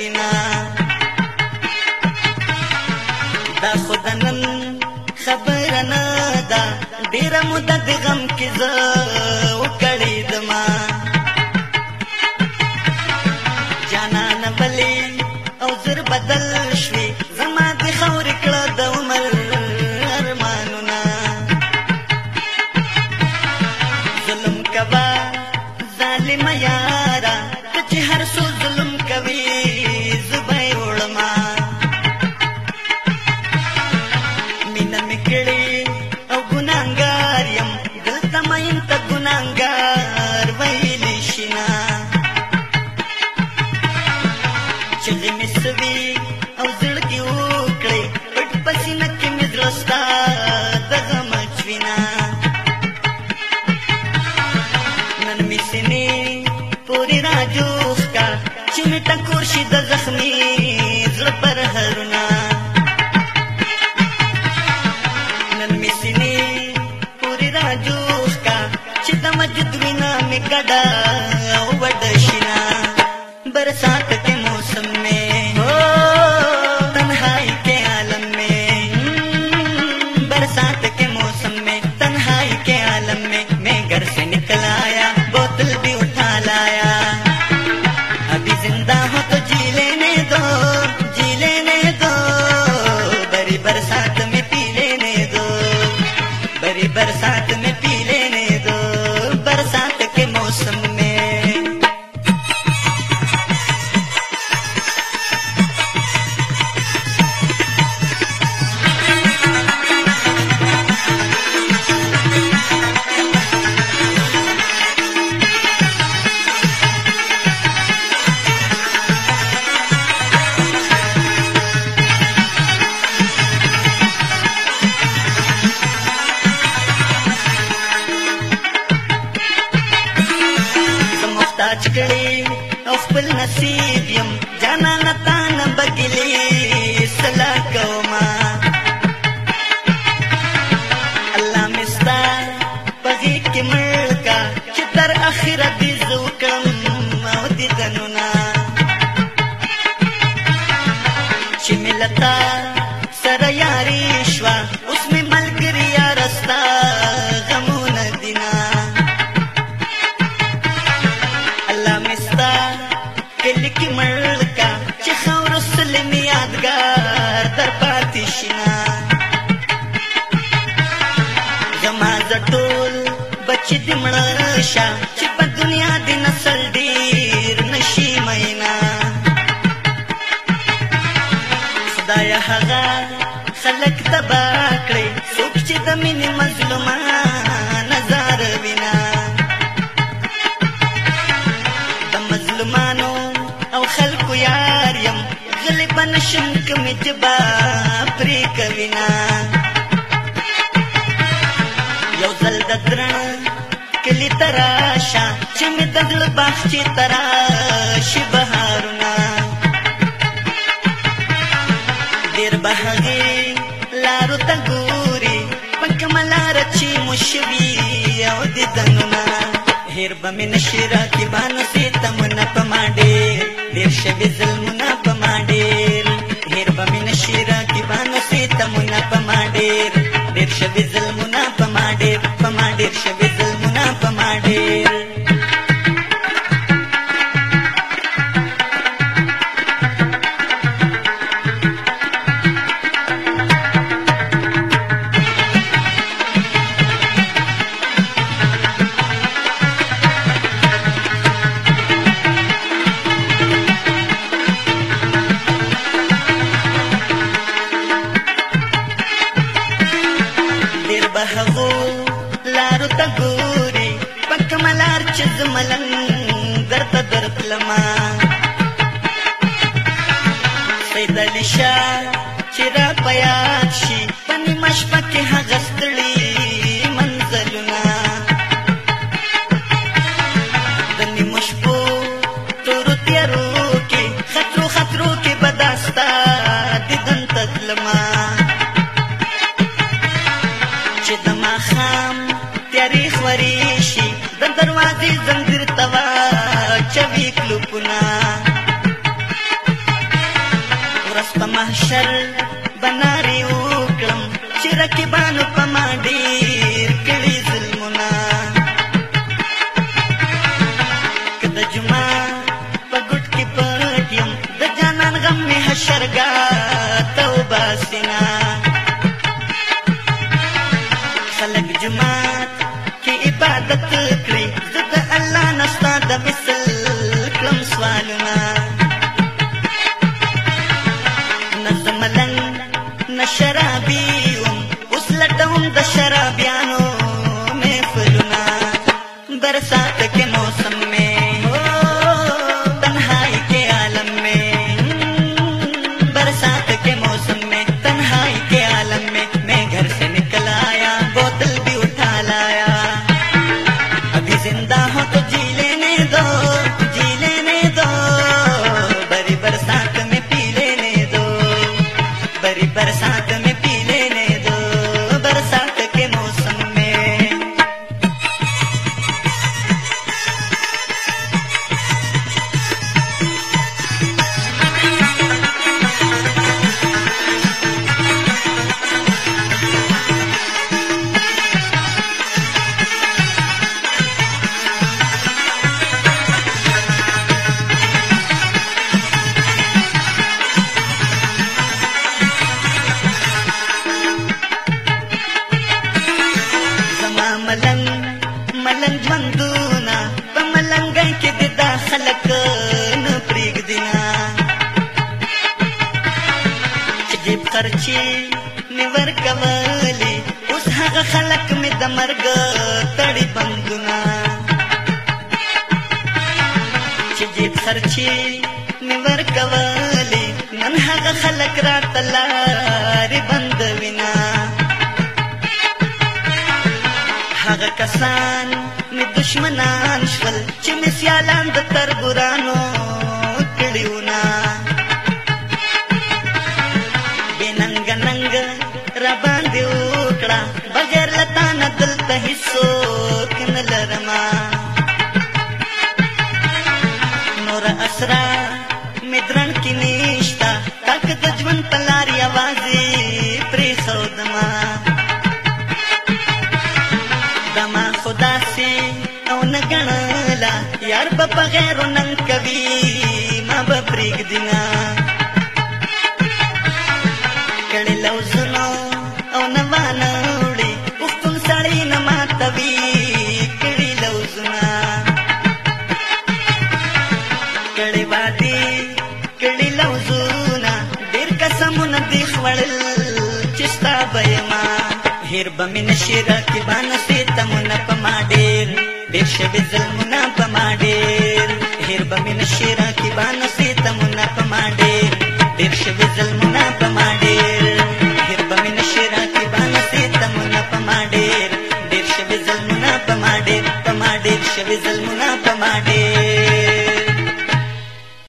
وینا دا خود نن خبر نه دا ډیر مدد غم کې زه وکړې دما جانا نه بلې او زر بدل شوي زما د خور کړه د عمر ارمانونه ظلم کبا ظالم یار کې مسوي او زړه کې وکړي پټ پسینه کې مزرستا دغه مچوینا نن می سینې پوری راجوخ کا چې می ټکور شي د زخمي زړه پر هرنا نن می سینې پوری راجوخ کا چې د مجد وینا می کډه خیرات کړي او خپل نصیب يم جانا نتا نه بدلی سلا کوما الله مستا پغې کې مړ کا چې تر اخرت کې مړکا چې خاور سلم یادګار در پاتې شنا زما د ټول بچی دې مړ شا چې په دنیا دې نسل ډیر نشي مینا خدای هغه خلق تبا کړې څوک چې د مینې مزل شنک مجبا پری کوینا یو زل د درن کلی تراشا چې مې د دل باغچې تراش بهارونه ډیر بهغي لارو ته ګوري پک ملار چې مشوي او د دنونه هیر به مې نشرا کې باندې تمنه پماډې ډیر شبي ظلمونه په ما ډېر په ما ډېر شوي ظلمونه په ما ډېر درته درتلما سید علی شاه چې را پیاد شي پنځه مشپکه هغه ورځ په محشر بناري وکړم چې رقیبانو په ما ډېر کړي ظلمونه که د جمعه په ګوټ کې پټ یم د جانان غم مې حشرګاه ته وباسینه خلک جمعات کې عبادت لټوم د شراب صاحب خرچي نیور کولې اوس هغه خلک مې د مرګ تړي بندونه چې جیب خرچي نیور کولې نن هغه خلک راته لارې بندوینا هغه کسان مې دشمنان شول چې مې سیالان د تربورانو وړاندې وکړه بغیر لتا نه دلته هیڅوک نه لرما نور اسرا مې درن کې نشتا تک د ژوند په لار یوازې پرې سودما دما خدا سي او نه ګڼلا یار په غیرو نن کوي ما به پرېږدي نه हिर बमिन शिर किबान से तमुन पमाडेर बेश बिजल पमाडेर हिर बमिन शिर किबान से तमुन पमाडेर बेश बिजल पमाडेर हिर बमिन शिर किबान से तमुन पमाडेर बेश बिजल पमाडेर पमाडेर शबिजल मुना